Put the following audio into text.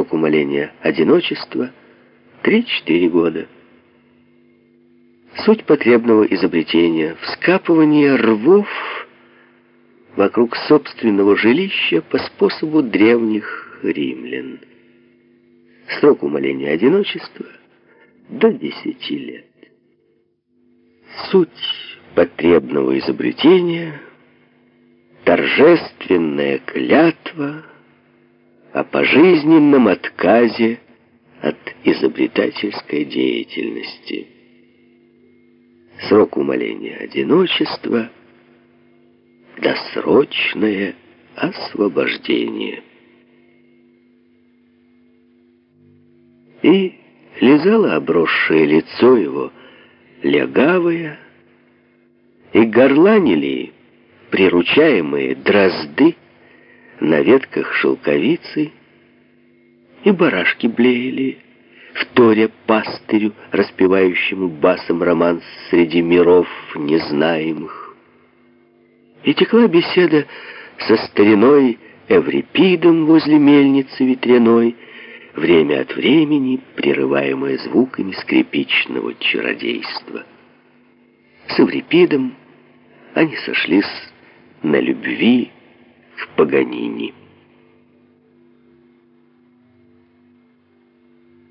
Срок умоления одиночества — 3-4 года. Суть потребного изобретения — вскапывание рвов вокруг собственного жилища по способу древних римлян. Срок умоления одиночества — до 10 лет. Суть потребного изобретения — торжественная клятва о пожизненном отказе от изобретательской деятельности. Срок умоления одиночества — досрочное освобождение. И лизало обросшее лицо его легавое, и горланили приручаемые дрозды на ветках шелковицы, и барашки блеяли, вторя пастырю, распевающему басом романс среди миров незнаемых. И текла беседа со стариной Эврипидом возле мельницы ветряной, время от времени прерываемая звуками скрипичного чародейства. С Эврипидом они сошлись на любви Паганини.